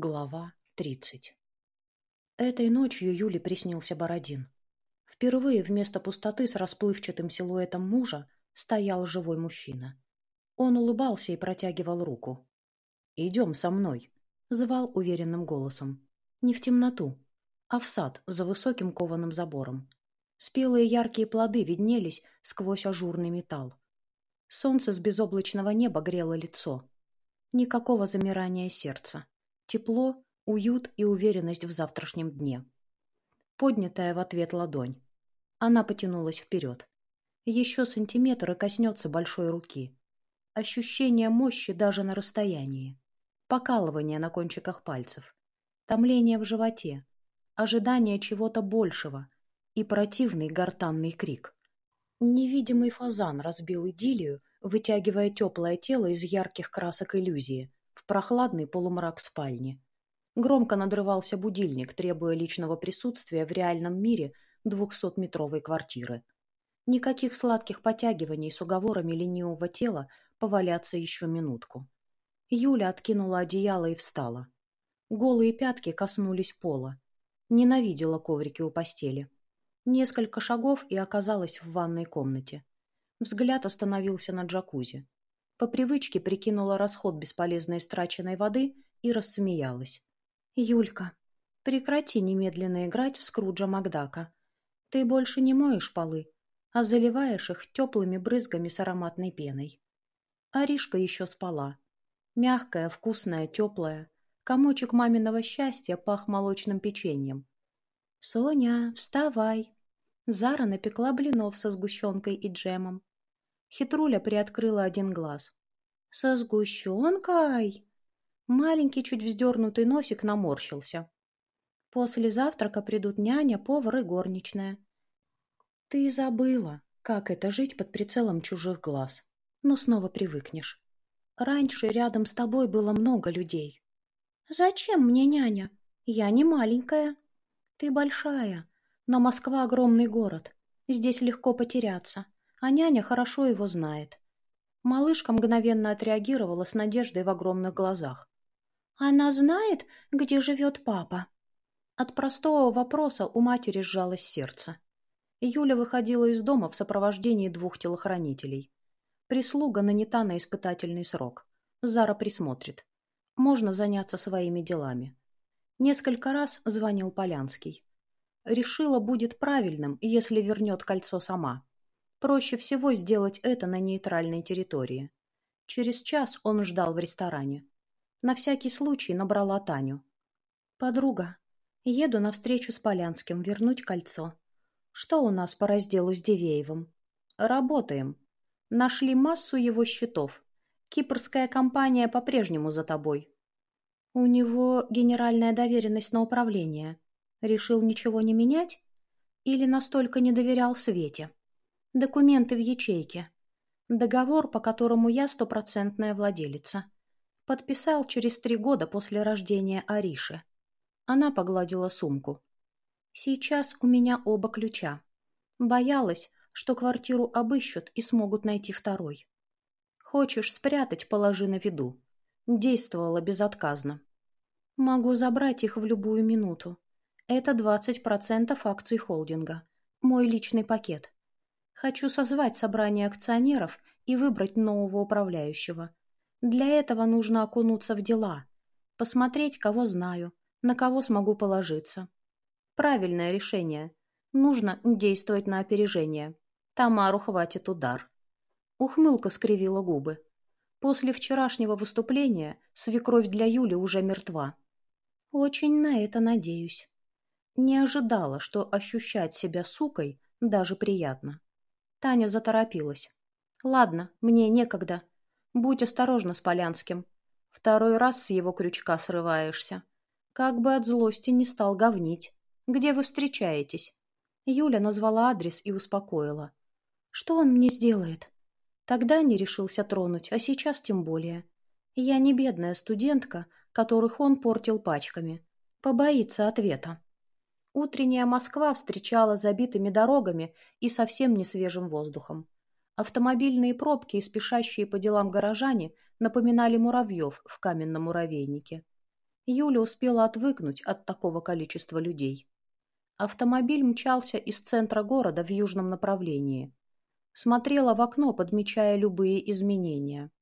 Глава тридцать Этой ночью Юле приснился Бородин. Впервые вместо пустоты с расплывчатым силуэтом мужа стоял живой мужчина. Он улыбался и протягивал руку. «Идем со мной», — звал уверенным голосом. Не в темноту, а в сад за высоким кованым забором. Спелые яркие плоды виднелись сквозь ажурный металл. Солнце с безоблачного неба грело лицо. Никакого замирания сердца. Тепло, уют и уверенность в завтрашнем дне. Поднятая в ответ ладонь. Она потянулась вперед. Еще сантиметр и коснется большой руки. Ощущение мощи даже на расстоянии. Покалывание на кончиках пальцев. Томление в животе. Ожидание чего-то большего. И противный гортанный крик. Невидимый фазан разбил идиллию, вытягивая теплое тело из ярких красок иллюзии в прохладный полумрак спальни. Громко надрывался будильник, требуя личного присутствия в реальном мире двухсотметровой квартиры. Никаких сладких потягиваний с уговорами ленивого тела поваляться еще минутку. Юля откинула одеяло и встала. Голые пятки коснулись пола. Ненавидела коврики у постели. Несколько шагов и оказалась в ванной комнате. Взгляд остановился на джакузи. По привычке прикинула расход бесполезной страченной воды и рассмеялась. «Юлька, прекрати немедленно играть в Скруджа Макдака. Ты больше не моешь полы, а заливаешь их теплыми брызгами с ароматной пеной». Аришка еще спала. Мягкая, вкусная, теплая. Комочек маминого счастья пах молочным печеньем. «Соня, вставай!» Зара напекла блинов со сгущенкой и джемом. Хитруля приоткрыла один глаз. «Со сгущенкой?» Маленький, чуть вздернутый носик наморщился. «После завтрака придут няня, повар и горничная». «Ты забыла, как это жить под прицелом чужих глаз. Но снова привыкнешь. Раньше рядом с тобой было много людей». «Зачем мне няня? Я не маленькая». «Ты большая, но Москва огромный город. Здесь легко потеряться а няня хорошо его знает. Малышка мгновенно отреагировала с надеждой в огромных глазах. «Она знает, где живет папа?» От простого вопроса у матери сжалось сердце. Юля выходила из дома в сопровождении двух телохранителей. Прислуга нанята на испытательный срок. Зара присмотрит. Можно заняться своими делами. Несколько раз звонил Полянский. Решила, будет правильным, если вернет кольцо сама. Проще всего сделать это на нейтральной территории. Через час он ждал в ресторане. На всякий случай набрала Таню. «Подруга, еду на встречу с Полянским вернуть кольцо. Что у нас по разделу с Дивеевым?» «Работаем. Нашли массу его счетов. Кипрская компания по-прежнему за тобой». «У него генеральная доверенность на управление. Решил ничего не менять? Или настолько не доверял Свете?» Документы в ячейке. Договор, по которому я стопроцентная владелица. Подписал через три года после рождения Ариши. Она погладила сумку. Сейчас у меня оба ключа. Боялась, что квартиру обыщут и смогут найти второй. Хочешь спрятать, положи на виду. Действовала безотказно. Могу забрать их в любую минуту. Это 20% акций холдинга. Мой личный пакет. Хочу созвать собрание акционеров и выбрать нового управляющего. Для этого нужно окунуться в дела, посмотреть, кого знаю, на кого смогу положиться. Правильное решение. Нужно действовать на опережение. Тамару хватит удар. Ухмылка скривила губы. После вчерашнего выступления свекровь для Юли уже мертва. Очень на это надеюсь. Не ожидала, что ощущать себя сукой даже приятно. Таня заторопилась. «Ладно, мне некогда. Будь осторожна с Полянским. Второй раз с его крючка срываешься. Как бы от злости не стал говнить. Где вы встречаетесь?» Юля назвала адрес и успокоила. «Что он мне сделает?» Тогда не решился тронуть, а сейчас тем более. Я не бедная студентка, которых он портил пачками. Побоится ответа. Утренняя Москва встречала забитыми дорогами и совсем не свежим воздухом. Автомобильные пробки и спешащие по делам горожане напоминали муравьев в каменном муравейнике. Юля успела отвыкнуть от такого количества людей. Автомобиль мчался из центра города в южном направлении. Смотрела в окно, подмечая любые изменения.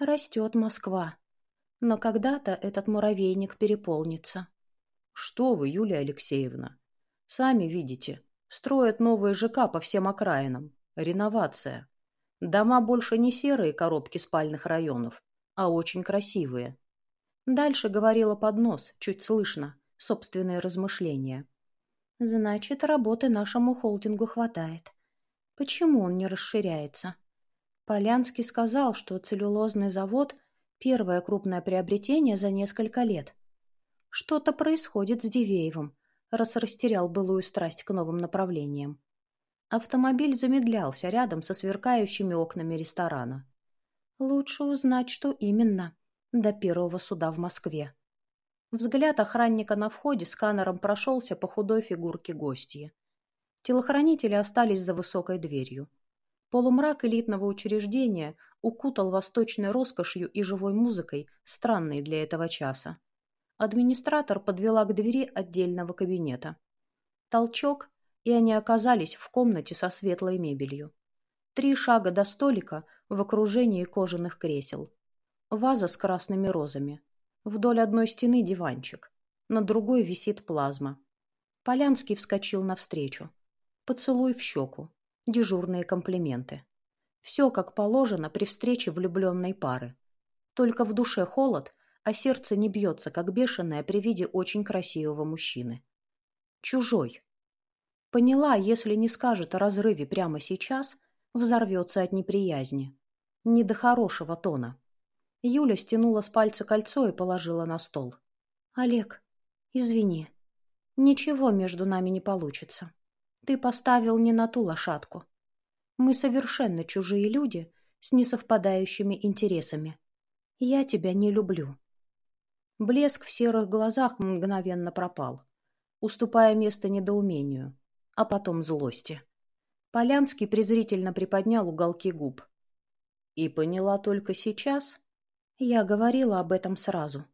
Растет Москва. Но когда-то этот муравейник переполнится. Что вы, Юлия Алексеевна? Сами видите, строят новые ЖК по всем окраинам. Реновация. Дома больше не серые коробки спальных районов, а очень красивые. Дальше говорила под нос, чуть слышно, собственные размышления. Значит, работы нашему холдингу хватает. Почему он не расширяется? Полянский сказал, что целлюлозный завод – первое крупное приобретение за несколько лет. Что-то происходит с Дивеевым, раз растерял былую страсть к новым направлениям. Автомобиль замедлялся рядом со сверкающими окнами ресторана. Лучше узнать, что именно, до первого суда в Москве. Взгляд охранника на входе сканером прошелся по худой фигурке гостья. Телохранители остались за высокой дверью. Полумрак элитного учреждения укутал восточной роскошью и живой музыкой, странной для этого часа. Администратор подвела к двери отдельного кабинета. Толчок, и они оказались в комнате со светлой мебелью. Три шага до столика в окружении кожаных кресел. Ваза с красными розами. Вдоль одной стены диванчик. На другой висит плазма. Полянский вскочил навстречу. Поцелуй в щеку. Дежурные комплименты. Все как положено при встрече влюбленной пары. Только в душе холод, а сердце не бьется, как бешеное при виде очень красивого мужчины. Чужой. Поняла, если не скажет о разрыве прямо сейчас, взорвется от неприязни. Не до хорошего тона. Юля стянула с пальца кольцо и положила на стол. «Олег, извини. Ничего между нами не получится. Ты поставил не на ту лошадку. Мы совершенно чужие люди с несовпадающими интересами. Я тебя не люблю». Блеск в серых глазах мгновенно пропал, уступая место недоумению, а потом злости. Полянский презрительно приподнял уголки губ. «И поняла только сейчас?» Я говорила об этом сразу.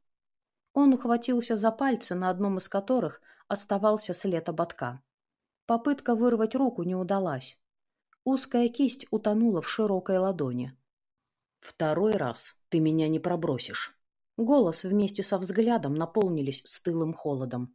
Он ухватился за пальцы, на одном из которых оставался след ободка. Попытка вырвать руку не удалась. Узкая кисть утонула в широкой ладони. «Второй раз ты меня не пробросишь». Голос вместе со взглядом наполнились стылым холодом.